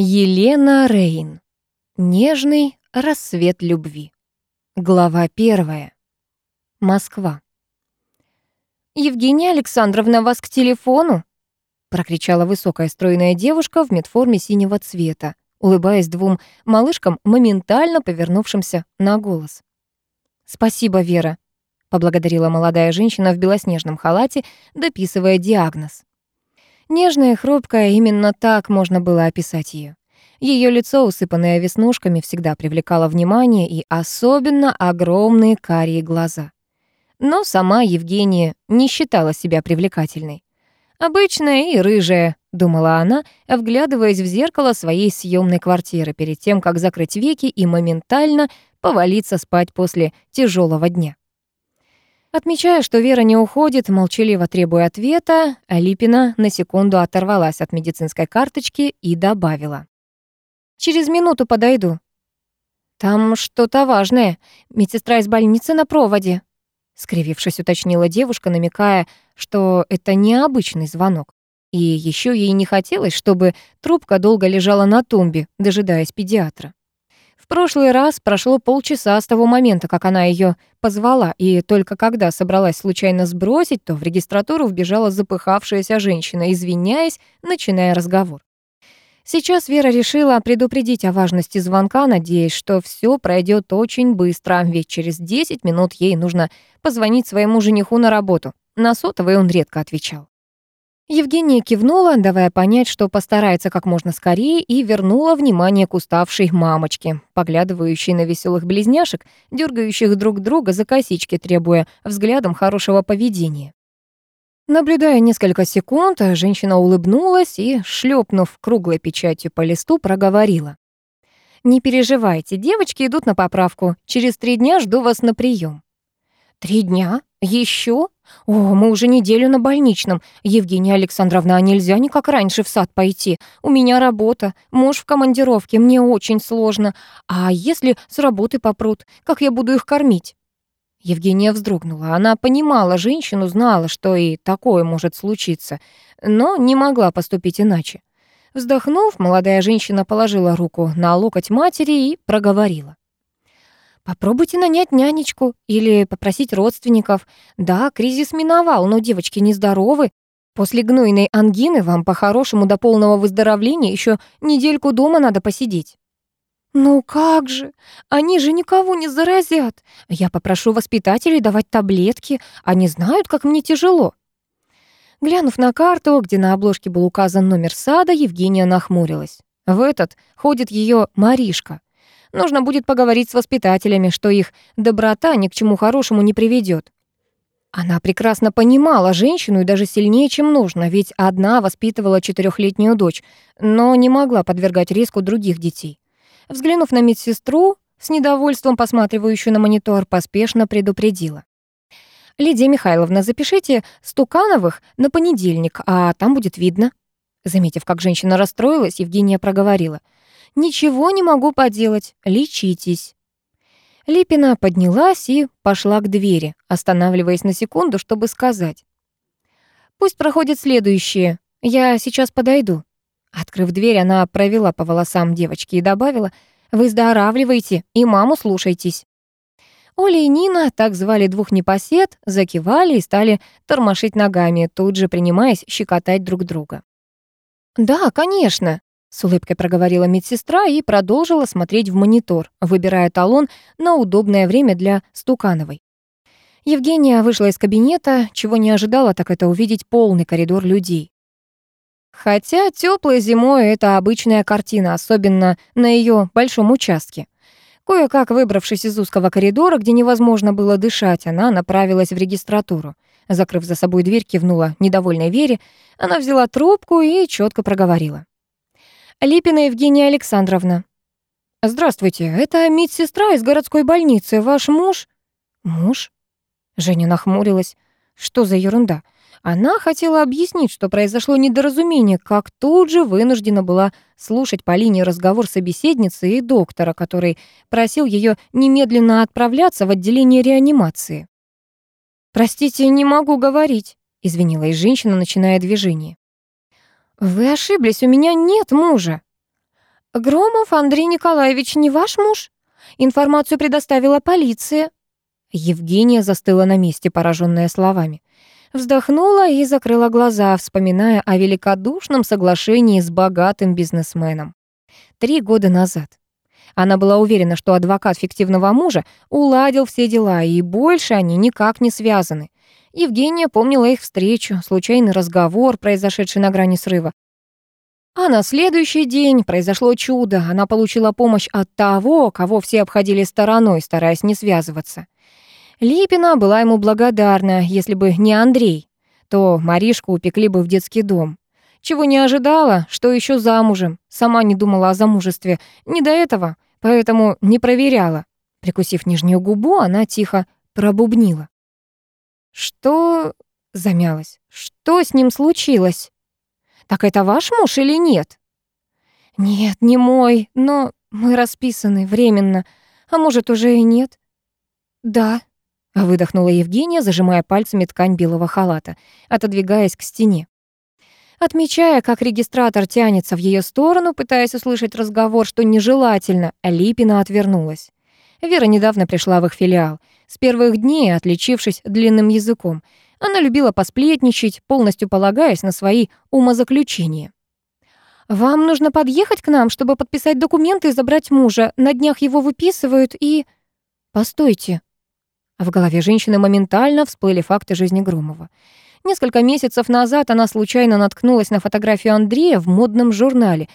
Елена Рейн. Нежный рассвет любви. Глава первая. Москва. «Евгения Александровна, вас к телефону?» прокричала высокая стройная девушка в медформе синего цвета, улыбаясь двум малышкам, моментально повернувшимся на голос. «Спасибо, Вера», — поблагодарила молодая женщина в белоснежном халате, дописывая диагноз. Нежная и хрупкая, именно так можно было описать ее. Ее лицо, усыпанное веснушками, всегда привлекало внимание и особенно огромные карие глаза. Но сама Евгения не считала себя привлекательной. «Обычная и рыжая», — думала она, вглядываясь в зеркало своей съемной квартиры перед тем, как закрыть веки и моментально повалиться спать после тяжелого дня. Отмечая, что Вера не уходит, молчаливо требуя ответа, Алипина на секунду оторвалась от медицинской карточки и добавила. «Через минуту подойду». «Там что-то важное. Медсестра из больницы на проводе», — скривившись, уточнила девушка, намекая, что это необычный звонок. И еще ей не хотелось, чтобы трубка долго лежала на тумбе, дожидаясь педиатра. Прошлый раз прошло полчаса с того момента, как она ее позвала, и только когда собралась случайно сбросить, то в регистратуру вбежала запыхавшаяся женщина, извиняясь, начиная разговор. Сейчас Вера решила предупредить о важности звонка, надеясь, что все пройдет очень быстро, ведь через 10 минут ей нужно позвонить своему жениху на работу. На сотовый он редко отвечал. Евгения кивнула, давая понять, что постарается как можно скорее, и вернула внимание к уставшей мамочке, поглядывающей на веселых близняшек, дергающих друг друга за косички, требуя взглядом хорошего поведения. Наблюдая несколько секунд, женщина улыбнулась и, шлепнув круглой печатью по листу, проговорила. «Не переживайте, девочки идут на поправку. Через три дня жду вас на прием. «Три дня? Еще? О, мы уже неделю на больничном. Евгения Александровна, а нельзя никак раньше в сад пойти? У меня работа, муж в командировке, мне очень сложно. А если с работы попрут, как я буду их кормить?» Евгения вздрогнула. Она понимала женщину, знала, что и такое может случиться, но не могла поступить иначе. Вздохнув, молодая женщина положила руку на локоть матери и проговорила. Попробуйте нанять нянечку или попросить родственников. Да, кризис миновал, но девочки нездоровы. После гнойной ангины вам по-хорошему до полного выздоровления еще недельку дома надо посидеть. «Ну как же? Они же никого не заразят. Я попрошу воспитателей давать таблетки. Они знают, как мне тяжело». Глянув на карту, где на обложке был указан номер сада, Евгения нахмурилась. В этот ходит ее Маришка. Нужно будет поговорить с воспитателями, что их доброта ни к чему хорошему не приведет. Она прекрасно понимала женщину и даже сильнее, чем нужно, ведь одна воспитывала четырехлетнюю дочь, но не могла подвергать риску других детей. Взглянув на медсестру, с недовольством посматривающую на монитор, поспешно предупредила. «Лидия Михайловна, запишите Стукановых на понедельник, а там будет видно». Заметив, как женщина расстроилась, Евгения проговорила — «Ничего не могу поделать, лечитесь». Липина поднялась и пошла к двери, останавливаясь на секунду, чтобы сказать. «Пусть проходит следующее, я сейчас подойду». Открыв дверь, она провела по волосам девочки и добавила, «Выздоравливайте и маму слушайтесь». Оля и Нина, так звали двух непосед, закивали и стали тормошить ногами, тут же принимаясь щекотать друг друга. «Да, конечно», с улыбкой проговорила медсестра и продолжила смотреть в монитор, выбирая талон на удобное время для Стукановой. Евгения вышла из кабинета, чего не ожидала, так это увидеть полный коридор людей. Хотя теплой зимой это обычная картина, особенно на ее большом участке. Кое-как выбравшись из узкого коридора, где невозможно было дышать, она направилась в регистратуру. Закрыв за собой дверь, кивнула недовольной Вере. Она взяла трубку и четко проговорила. Липина Евгения Александровна. Здравствуйте, это медсестра из городской больницы. Ваш муж? Муж? Женя нахмурилась. Что за ерунда? Она хотела объяснить, что произошло недоразумение, как тут же вынуждена была слушать по линии разговор собеседницы и доктора, который просил ее немедленно отправляться в отделение реанимации. «Простите, не могу говорить», — извинилась женщина, начиная движение. «Вы ошиблись, у меня нет мужа». Громов Андрей Николаевич не ваш муж? Информацию предоставила полиция. Евгения застыла на месте, пораженная словами. Вздохнула и закрыла глаза, вспоминая о великодушном соглашении с богатым бизнесменом. Три года назад. Она была уверена, что адвокат фиктивного мужа уладил все дела, и больше они никак не связаны. Евгения помнила их встречу, случайный разговор, произошедший на грани срыва. А на следующий день произошло чудо. Она получила помощь от того, кого все обходили стороной, стараясь не связываться. Липина была ему благодарна, если бы не Андрей, то Маришку упекли бы в детский дом. Чего не ожидала, что еще замужем. Сама не думала о замужестве. Не до этого, поэтому не проверяла. Прикусив нижнюю губу, она тихо пробубнила. «Что...» — замялась. «Что с ним случилось?» «Так это ваш муж или нет?» «Нет, не мой, но мы расписаны временно. А может, уже и нет?» «Да», — выдохнула Евгения, зажимая пальцами ткань белого халата, отодвигаясь к стене. Отмечая, как регистратор тянется в ее сторону, пытаясь услышать разговор, что нежелательно, Липина отвернулась. Вера недавно пришла в их филиал. С первых дней, отличившись длинным языком, она любила посплетничать, полностью полагаясь на свои умозаключения. «Вам нужно подъехать к нам, чтобы подписать документы и забрать мужа. На днях его выписывают и...» «Постойте». В голове женщины моментально всплыли факты жизни Громова. Несколько месяцев назад она случайно наткнулась на фотографию Андрея в модном журнале.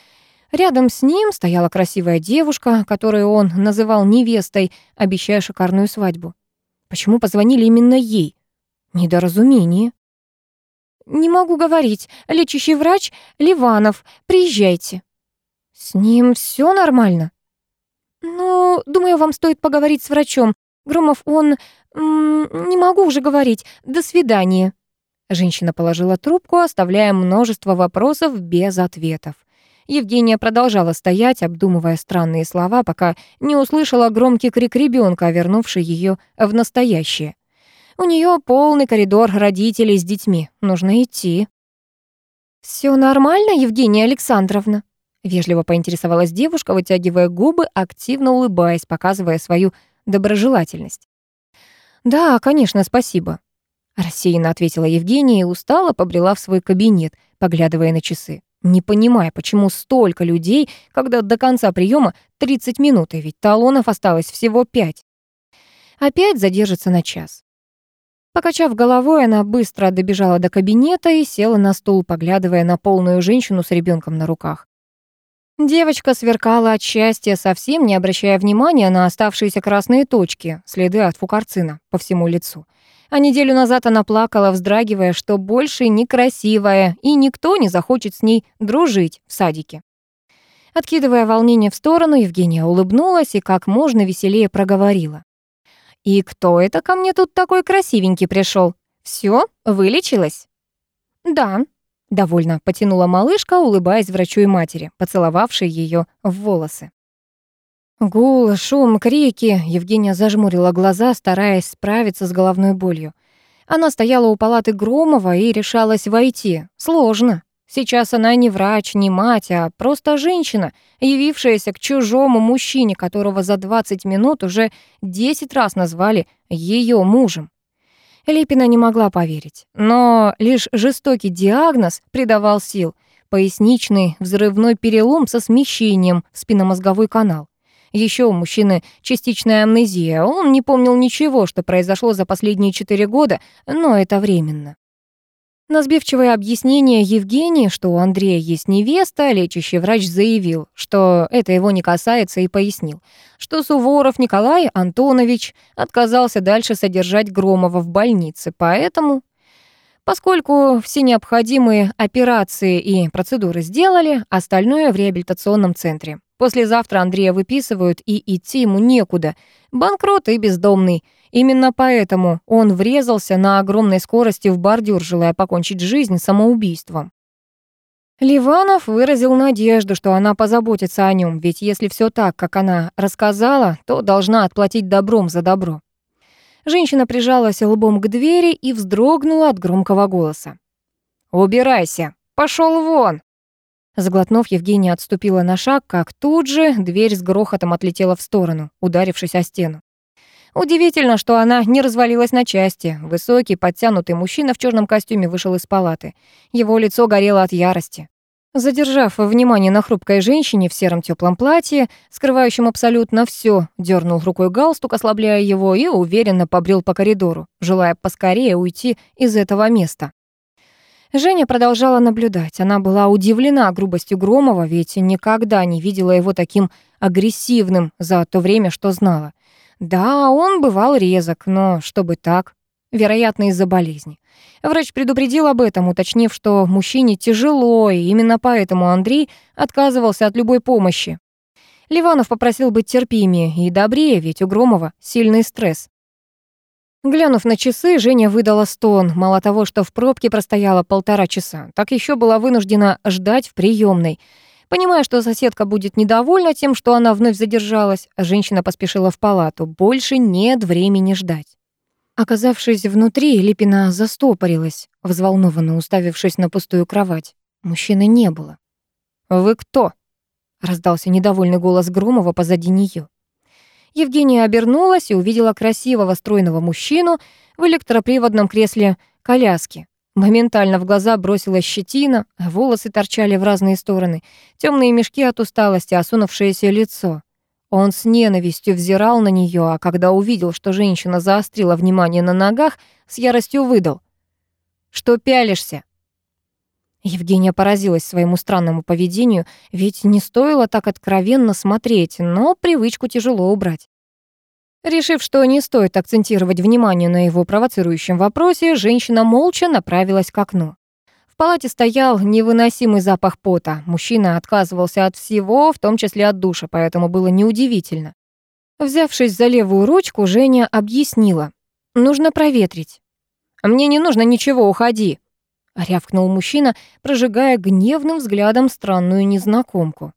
Рядом с ним стояла красивая девушка, которую он называл невестой, обещая шикарную свадьбу. Почему позвонили именно ей? Недоразумение. «Не могу говорить. Лечащий врач Ливанов. Приезжайте». «С ним все нормально?» «Ну, думаю, вам стоит поговорить с врачом. Громов, он... не могу уже говорить. До свидания». Женщина положила трубку, оставляя множество вопросов без ответов. Евгения продолжала стоять, обдумывая странные слова, пока не услышала громкий крик ребенка, вернувший ее в настоящее. У нее полный коридор родителей с детьми. Нужно идти. Все нормально, Евгения Александровна?» Вежливо поинтересовалась девушка, вытягивая губы, активно улыбаясь, показывая свою доброжелательность. «Да, конечно, спасибо», — рассеянно ответила Евгения и устало побрела в свой кабинет, поглядывая на часы. Не понимая, почему столько людей, когда до конца приема 30 минут, и ведь талонов осталось всего 5. Опять задержится на час. Покачав головой, она быстро добежала до кабинета и села на стул, поглядывая на полную женщину с ребенком на руках. Девочка сверкала от счастья, совсем не обращая внимания на оставшиеся красные точки, следы от фукарцина по всему лицу. А неделю назад она плакала, вздрагивая, что больше некрасивая, и никто не захочет с ней дружить в садике. Откидывая волнение в сторону, Евгения улыбнулась и как можно веселее проговорила. «И кто это ко мне тут такой красивенький пришел? Все, вылечилась?» «Да», — довольно потянула малышка, улыбаясь врачу и матери, поцеловавшей ее в волосы. Гул, шум, крики. Евгения зажмурила глаза, стараясь справиться с головной болью. Она стояла у палаты Громова и решалась войти. Сложно. Сейчас она не врач, не мать, а просто женщина, явившаяся к чужому мужчине, которого за 20 минут уже 10 раз назвали ее мужем. Липина не могла поверить, но лишь жестокий диагноз придавал сил. Поясничный взрывной перелом со смещением в спинномозговой канал. Еще у мужчины частичная амнезия, он не помнил ничего, что произошло за последние четыре года, но это временно. На сбивчивое объяснение Евгении, что у Андрея есть невеста, лечащий врач заявил, что это его не касается, и пояснил, что Суворов Николай Антонович отказался дальше содержать Громова в больнице, поэтому... Поскольку все необходимые операции и процедуры сделали, остальное в реабилитационном центре. Послезавтра Андрея выписывают, и идти ему некуда. Банкрот и бездомный. Именно поэтому он врезался на огромной скорости в бордюр, желая покончить жизнь самоубийством. Ливанов выразил надежду, что она позаботится о нем, ведь если все так, как она рассказала, то должна отплатить добром за добро. Женщина прижалась лбом к двери и вздрогнула от громкого голоса. «Убирайся! Пошел вон!» Заглотнув, Евгения отступила на шаг, как тут же дверь с грохотом отлетела в сторону, ударившись о стену. Удивительно, что она не развалилась на части. Высокий, подтянутый мужчина в черном костюме вышел из палаты. Его лицо горело от ярости. Задержав внимание на хрупкой женщине в сером теплом платье, скрывающем абсолютно все, дернул рукой галстук, ослабляя его, и уверенно побрел по коридору, желая поскорее уйти из этого места. Женя продолжала наблюдать. Она была удивлена грубостью Громова, ведь никогда не видела его таким агрессивным за то время, что знала. Да, он бывал резок, но чтобы так, вероятно, из-за болезни. Врач предупредил об этом, уточнив, что мужчине тяжело, и именно поэтому Андрей отказывался от любой помощи. Ливанов попросил быть терпимее и добрее, ведь у Громова сильный стресс. Глянув на часы, Женя выдала стон. Мало того, что в пробке простояла полтора часа, так еще была вынуждена ждать в приемной. Понимая, что соседка будет недовольна тем, что она вновь задержалась, женщина поспешила в палату. Больше нет времени ждать. Оказавшись внутри, Липина застопорилась, взволнованно уставившись на пустую кровать. Мужчины не было. «Вы кто?» — раздался недовольный голос Громова позади нее. Евгения обернулась и увидела красивого стройного мужчину в электроприводном кресле коляски. Моментально в глаза бросилась щетина, а волосы торчали в разные стороны, темные мешки от усталости, осунувшееся лицо. Он с ненавистью взирал на нее, а когда увидел, что женщина заострила внимание на ногах, с яростью выдал. «Что пялишься?» Евгения поразилась своему странному поведению, ведь не стоило так откровенно смотреть, но привычку тяжело убрать. Решив, что не стоит акцентировать внимание на его провоцирующем вопросе, женщина молча направилась к окну. В палате стоял невыносимый запах пота. Мужчина отказывался от всего, в том числе от душа, поэтому было неудивительно. Взявшись за левую ручку, Женя объяснила. «Нужно проветрить». «Мне не нужно ничего, уходи», — рявкнул мужчина, прожигая гневным взглядом странную незнакомку.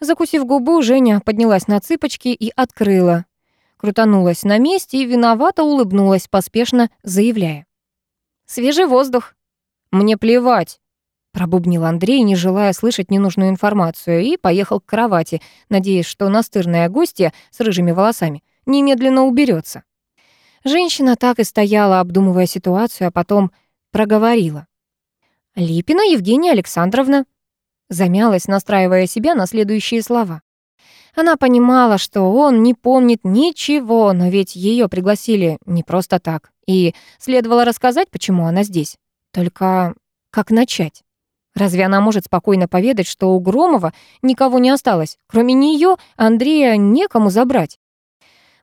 Закусив губу, Женя поднялась на цыпочки и открыла. Крутанулась на месте и виновато улыбнулась, поспешно заявляя. «Свежий воздух». «Мне плевать», — пробубнил Андрей, не желая слышать ненужную информацию, и поехал к кровати, надеясь, что настырная гостья с рыжими волосами немедленно уберется. Женщина так и стояла, обдумывая ситуацию, а потом проговорила. «Липина Евгения Александровна». Замялась, настраивая себя на следующие слова. Она понимала, что он не помнит ничего, но ведь ее пригласили не просто так. И следовало рассказать, почему она здесь. Только как начать? Разве она может спокойно поведать, что у Громова никого не осталось? Кроме нее Андрея некому забрать.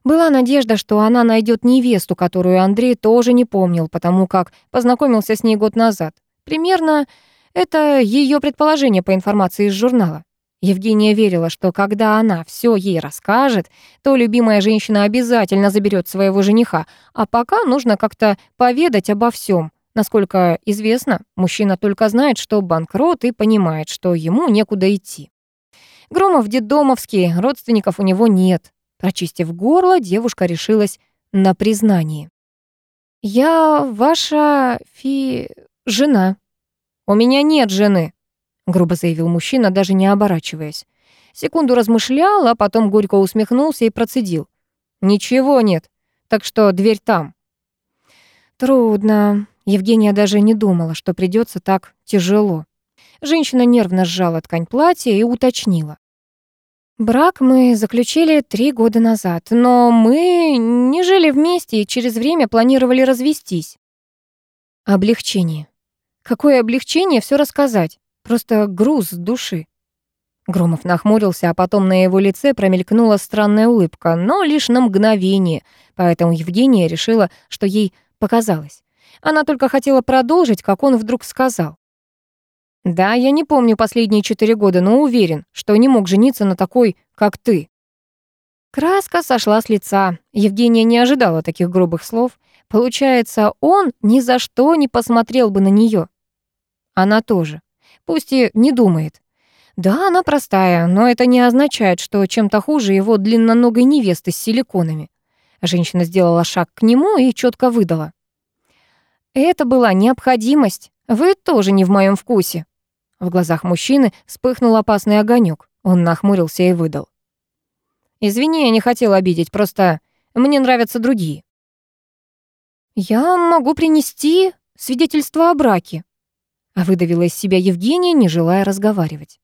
Была надежда, что она найдет невесту, которую Андрей тоже не помнил, потому как познакомился с ней год назад. Примерно это ее предположение по информации из журнала. Евгения верила, что когда она все ей расскажет, то любимая женщина обязательно заберет своего жениха, а пока нужно как-то поведать обо всем, Насколько известно, мужчина только знает, что банкрот и понимает, что ему некуда идти. Громов детдомовский, родственников у него нет. Прочистив горло, девушка решилась на признание. «Я ваша фи... жена». «У меня нет жены», — грубо заявил мужчина, даже не оборачиваясь. Секунду размышлял, а потом горько усмехнулся и процедил. «Ничего нет, так что дверь там». «Трудно», Евгения даже не думала, что придется так тяжело. Женщина нервно сжала ткань платья и уточнила. Брак мы заключили три года назад, но мы не жили вместе и через время планировали развестись. Облегчение. Какое облегчение все рассказать? Просто груз души. Громов нахмурился, а потом на его лице промелькнула странная улыбка, но лишь на мгновение, поэтому Евгения решила, что ей показалось. Она только хотела продолжить, как он вдруг сказал. «Да, я не помню последние четыре года, но уверен, что не мог жениться на такой, как ты». Краска сошла с лица. Евгения не ожидала таких грубых слов. Получается, он ни за что не посмотрел бы на нее. Она тоже. Пусть и не думает. Да, она простая, но это не означает, что чем-то хуже его длинноногой невесты с силиконами. Женщина сделала шаг к нему и четко выдала. Это была необходимость. Вы тоже не в моем вкусе. В глазах мужчины вспыхнул опасный огонек. Он нахмурился и выдал. «Извини, я не хотел обидеть, просто мне нравятся другие». «Я могу принести свидетельство о браке», — выдавила из себя Евгения, не желая разговаривать.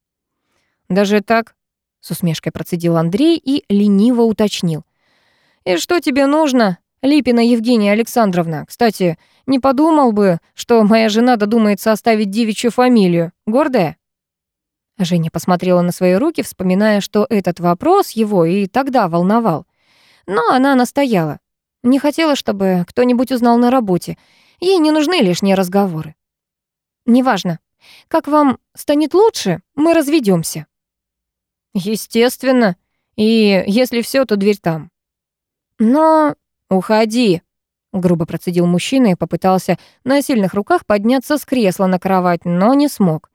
«Даже так?» — с усмешкой процедил Андрей и лениво уточнил. «И что тебе нужно, Липина Евгения Александровна? Кстати, не подумал бы, что моя жена додумается оставить девичью фамилию. Гордая?» Женя посмотрела на свои руки, вспоминая, что этот вопрос его и тогда волновал. Но она настояла. Не хотела, чтобы кто-нибудь узнал на работе. Ей не нужны лишние разговоры. «Неважно. Как вам станет лучше, мы разведемся. «Естественно. И если все, то дверь там». «Но...» «Уходи», — грубо процедил мужчина и попытался на сильных руках подняться с кресла на кровать, но не смог.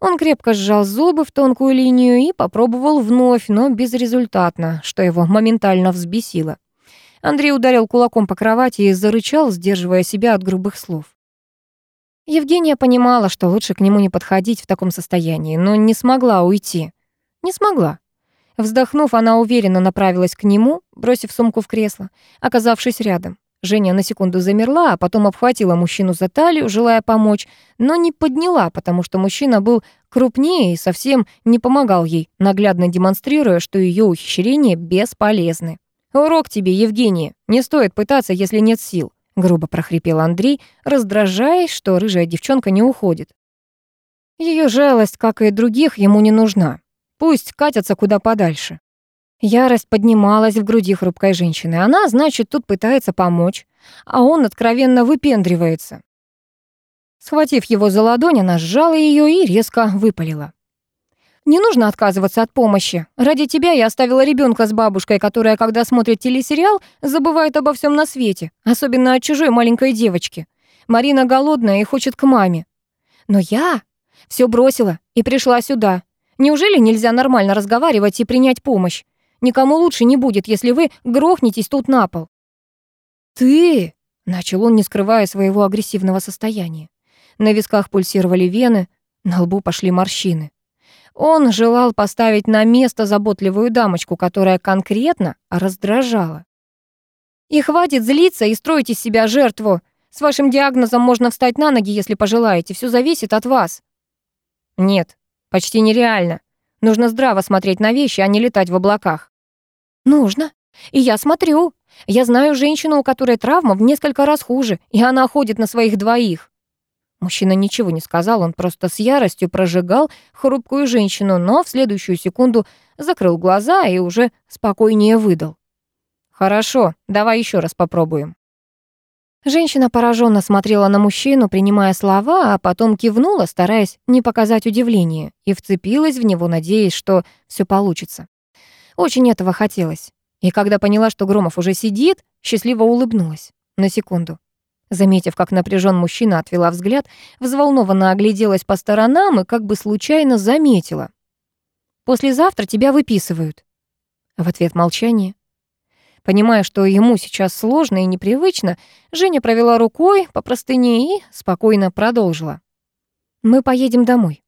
Он крепко сжал зубы в тонкую линию и попробовал вновь, но безрезультатно, что его моментально взбесило. Андрей ударил кулаком по кровати и зарычал, сдерживая себя от грубых слов. Евгения понимала, что лучше к нему не подходить в таком состоянии, но не смогла уйти. Не смогла. Вздохнув, она уверенно направилась к нему, бросив сумку в кресло, оказавшись рядом. Женя на секунду замерла, а потом обхватила мужчину за талию, желая помочь, но не подняла, потому что мужчина был крупнее и совсем не помогал ей, наглядно демонстрируя, что ее ухищрения бесполезны. «Урок тебе, Евгения. Не стоит пытаться, если нет сил», — грубо прохрипел Андрей, раздражаясь, что рыжая девчонка не уходит. Ее жалость, как и других, ему не нужна. Пусть катятся куда подальше. Ярость поднималась в груди хрупкой женщины. Она, значит, тут пытается помочь, а он откровенно выпендривается. Схватив его за ладонь, она сжала ее и резко выпалила. «Не нужно отказываться от помощи. Ради тебя я оставила ребенка с бабушкой, которая, когда смотрит телесериал, забывает обо всем на свете, особенно о чужой маленькой девочке. Марина голодная и хочет к маме. Но я все бросила и пришла сюда. Неужели нельзя нормально разговаривать и принять помощь? Никому лучше не будет, если вы грохнетесь тут на пол». «Ты!» — начал он, не скрывая своего агрессивного состояния. На висках пульсировали вены, на лбу пошли морщины. Он желал поставить на место заботливую дамочку, которая конкретно раздражала. «И хватит злиться и строить из себя жертву. С вашим диагнозом можно встать на ноги, если пожелаете. Все зависит от вас». «Нет, почти нереально. Нужно здраво смотреть на вещи, а не летать в облаках. Нужно. И я смотрю. Я знаю женщину, у которой травма в несколько раз хуже, и она ходит на своих двоих. Мужчина ничего не сказал, он просто с яростью прожигал хрупкую женщину, но в следующую секунду закрыл глаза и уже спокойнее выдал. «Хорошо, давай еще раз попробуем». Женщина пораженно смотрела на мужчину, принимая слова, а потом кивнула, стараясь не показать удивление, и вцепилась в него, надеясь, что все получится. Очень этого хотелось. И когда поняла, что Громов уже сидит, счастливо улыбнулась. На секунду. Заметив, как напряжен мужчина отвела взгляд, взволнованно огляделась по сторонам и как бы случайно заметила. «Послезавтра тебя выписывают». В ответ молчание. Понимая, что ему сейчас сложно и непривычно, Женя провела рукой по простыне и спокойно продолжила. «Мы поедем домой».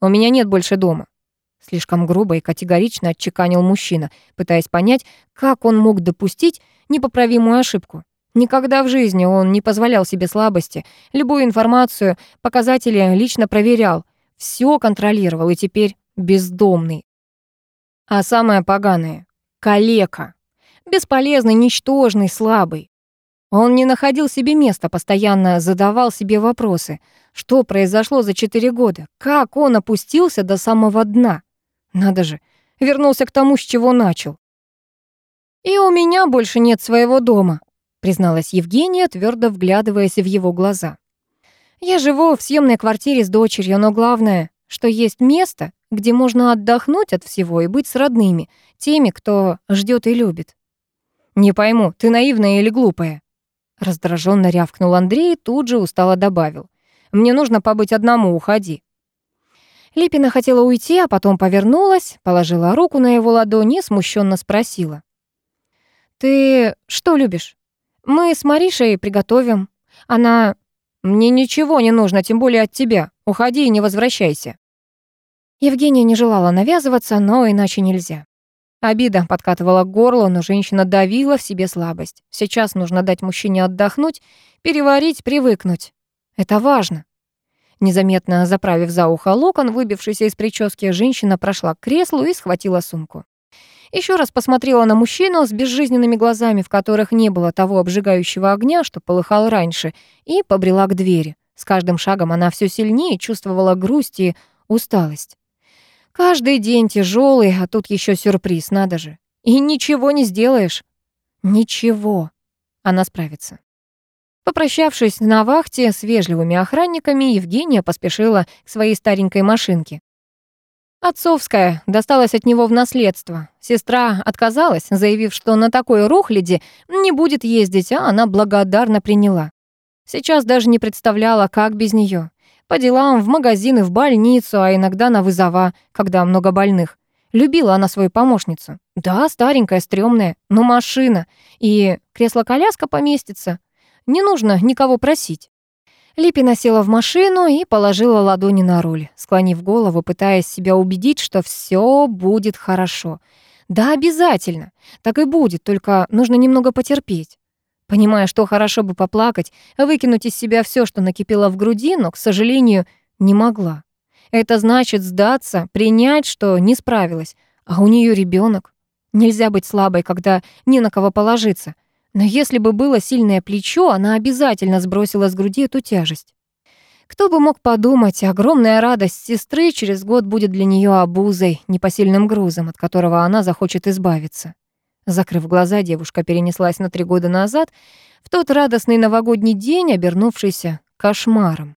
«У меня нет больше дома». Слишком грубо и категорично отчеканил мужчина, пытаясь понять, как он мог допустить непоправимую ошибку. Никогда в жизни он не позволял себе слабости, любую информацию, показатели лично проверял, все контролировал и теперь бездомный. А самое поганое — калека. Бесполезный, ничтожный, слабый. Он не находил себе места, постоянно задавал себе вопросы. Что произошло за четыре года? Как он опустился до самого дна? Надо же, вернулся к тому, с чего начал. «И у меня больше нет своего дома», призналась Евгения, твердо вглядываясь в его глаза. «Я живу в съемной квартире с дочерью, но главное, что есть место, где можно отдохнуть от всего и быть с родными, теми, кто ждет и любит. «Не пойму, ты наивная или глупая?» Раздраженно рявкнул Андрей и тут же устало добавил. «Мне нужно побыть одному, уходи». Липина хотела уйти, а потом повернулась, положила руку на его ладони и смущенно спросила. «Ты что любишь? Мы с Маришей приготовим. Она... Мне ничего не нужно, тем более от тебя». Уходи и не возвращайся». Евгения не желала навязываться, но иначе нельзя. Обида подкатывала к горлу, но женщина давила в себе слабость. Сейчас нужно дать мужчине отдохнуть, переварить, привыкнуть. Это важно. Незаметно заправив за ухо локон, выбившийся из прически, женщина прошла к креслу и схватила сумку. Еще раз посмотрела на мужчину с безжизненными глазами, в которых не было того обжигающего огня, что полыхал раньше, и побрела к двери. С каждым шагом она все сильнее чувствовала грусть и усталость. Каждый день тяжелый, а тут еще сюрприз, надо же. И ничего не сделаешь. Ничего. Она справится. Попрощавшись на вахте с вежливыми охранниками, Евгения поспешила к своей старенькой машинке. Отцовская, досталась от него в наследство. Сестра отказалась, заявив, что на такой рухляде не будет ездить, а она благодарно приняла. Сейчас даже не представляла, как без нее. По делам, в магазины, в больницу, а иногда на вызова, когда много больных. Любила она свою помощницу. Да, старенькая, стрёмная, но машина. И кресло-коляска поместится. Не нужно никого просить. Липина села в машину и положила ладони на руль, склонив голову, пытаясь себя убедить, что все будет хорошо. Да, обязательно. Так и будет, только нужно немного потерпеть понимая, что хорошо бы поплакать, выкинуть из себя все, что накипело в груди, но, к сожалению, не могла. Это значит сдаться, принять, что не справилась, а у нее ребенок. Нельзя быть слабой, когда не на кого положиться. Но если бы было сильное плечо, она обязательно сбросила с груди эту тяжесть. Кто бы мог подумать, огромная радость сестры через год будет для нее обузой, непосильным грузом, от которого она захочет избавиться. Закрыв глаза, девушка перенеслась на три года назад, в тот радостный новогодний день, обернувшийся кошмаром.